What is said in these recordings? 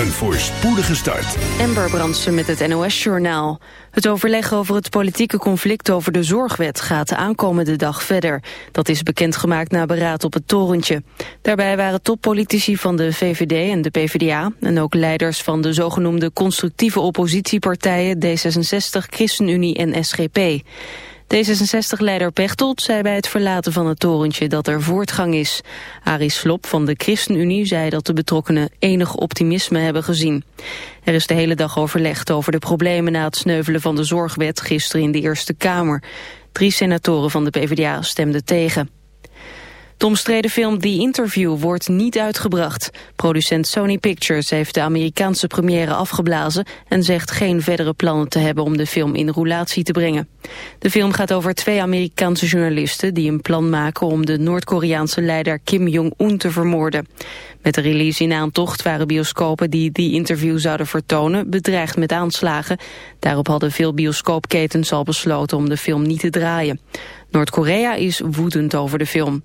Een voorspoedige start. Ember Brandsen met het NOS-journaal. Het overleg over het politieke conflict over de zorgwet gaat de aankomende dag verder. Dat is bekendgemaakt na beraad op het torentje. Daarbij waren toppolitici van de VVD en de PvdA... en ook leiders van de zogenoemde constructieve oppositiepartijen... D66, ChristenUnie en SGP. D66-leider Pechtold zei bij het verlaten van het torentje dat er voortgang is. Arie Slop van de ChristenUnie zei dat de betrokkenen enig optimisme hebben gezien. Er is de hele dag overlegd over de problemen na het sneuvelen van de zorgwet gisteren in de Eerste Kamer. Drie senatoren van de PvdA stemden tegen. De omstreden film The Interview wordt niet uitgebracht. Producent Sony Pictures heeft de Amerikaanse première afgeblazen... en zegt geen verdere plannen te hebben om de film in roulatie te brengen. De film gaat over twee Amerikaanse journalisten... die een plan maken om de Noord-Koreaanse leider Kim Jong-un te vermoorden. Met de release in aantocht waren bioscopen die The Interview zouden vertonen... bedreigd met aanslagen. Daarop hadden veel bioscoopketens al besloten om de film niet te draaien. Noord-Korea is woedend over de film.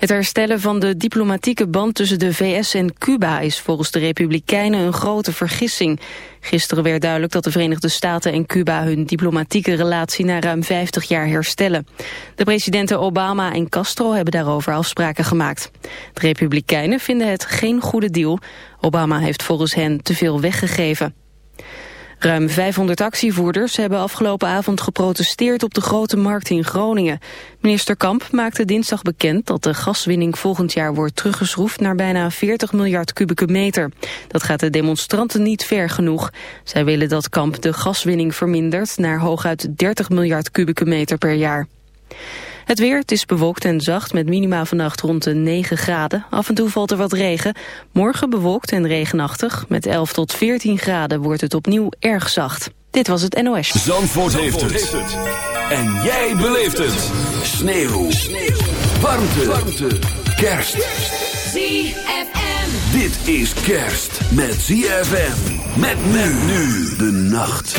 Het herstellen van de diplomatieke band tussen de VS en Cuba is volgens de Republikeinen een grote vergissing. Gisteren werd duidelijk dat de Verenigde Staten en Cuba hun diplomatieke relatie na ruim 50 jaar herstellen. De presidenten Obama en Castro hebben daarover afspraken gemaakt. De Republikeinen vinden het geen goede deal. Obama heeft volgens hen te veel weggegeven. Ruim 500 actievoerders hebben afgelopen avond geprotesteerd op de Grote Markt in Groningen. Minister Kamp maakte dinsdag bekend dat de gaswinning volgend jaar wordt teruggeschroefd naar bijna 40 miljard kubieke meter. Dat gaat de demonstranten niet ver genoeg. Zij willen dat Kamp de gaswinning vermindert naar hooguit 30 miljard kubieke meter per jaar. Het weer, het is bewolkt en zacht met minima vannacht rond de 9 graden. Af en toe valt er wat regen. Morgen bewolkt en regenachtig. Met 11 tot 14 graden wordt het opnieuw erg zacht. Dit was het NOS. Zandvoort, heeft, het. En jij beleeft het. Sneeuw. Sneeuw. Warmte. Warmte. Kerst. ZFM. Dit is kerst met ZFM. Met men nu de nacht.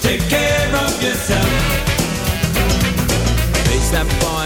Take care of yourself. Face that boy,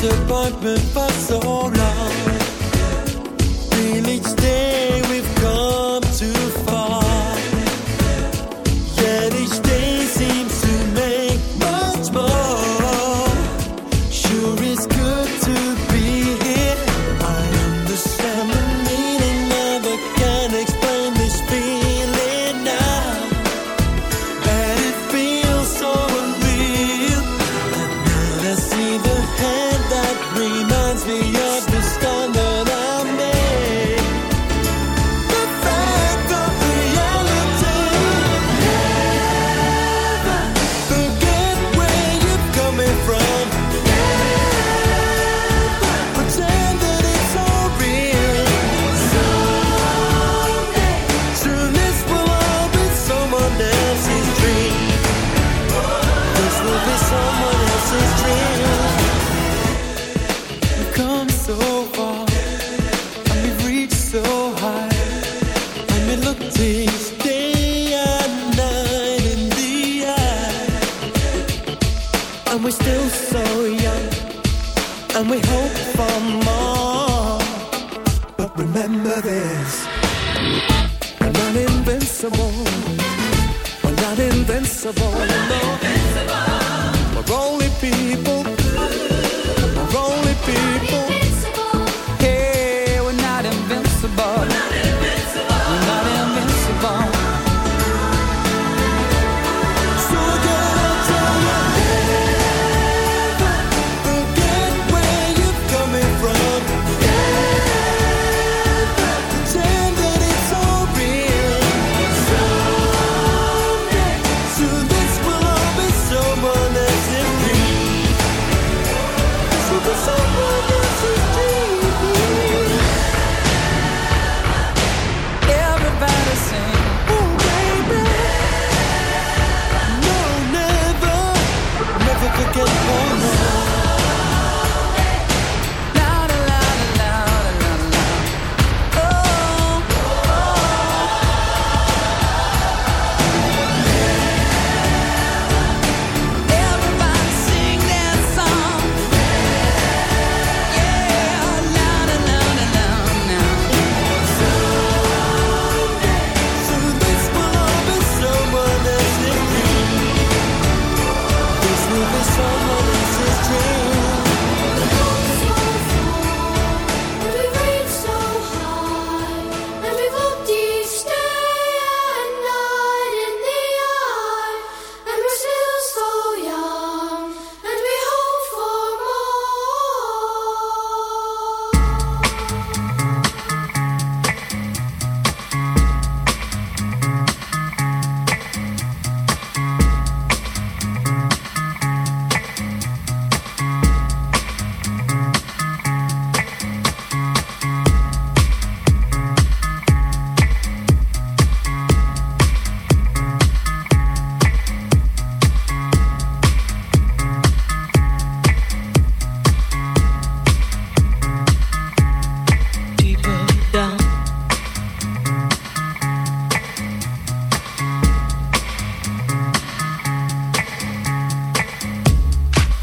disappointment, but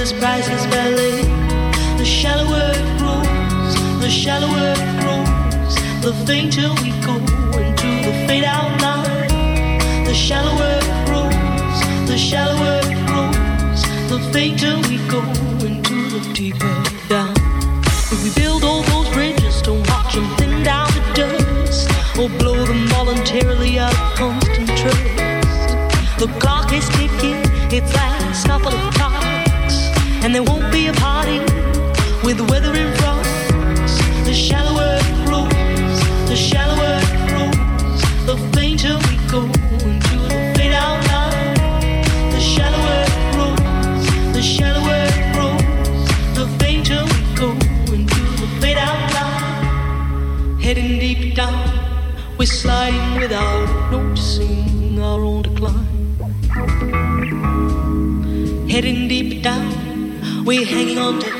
this priceless ballet. The shallower it grows, the shallower it grows, the fainter we go into the fade out line. The shallower it grows, the shallower it grows, the fainter we go into the deeper down. If we build all those bridges, don't watch them thin down to dust, or blow them voluntarily out of constant trust. The clock is ticking, its clocks, and there won't be a party we're hanging on to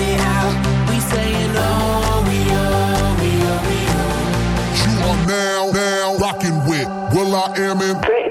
I Am in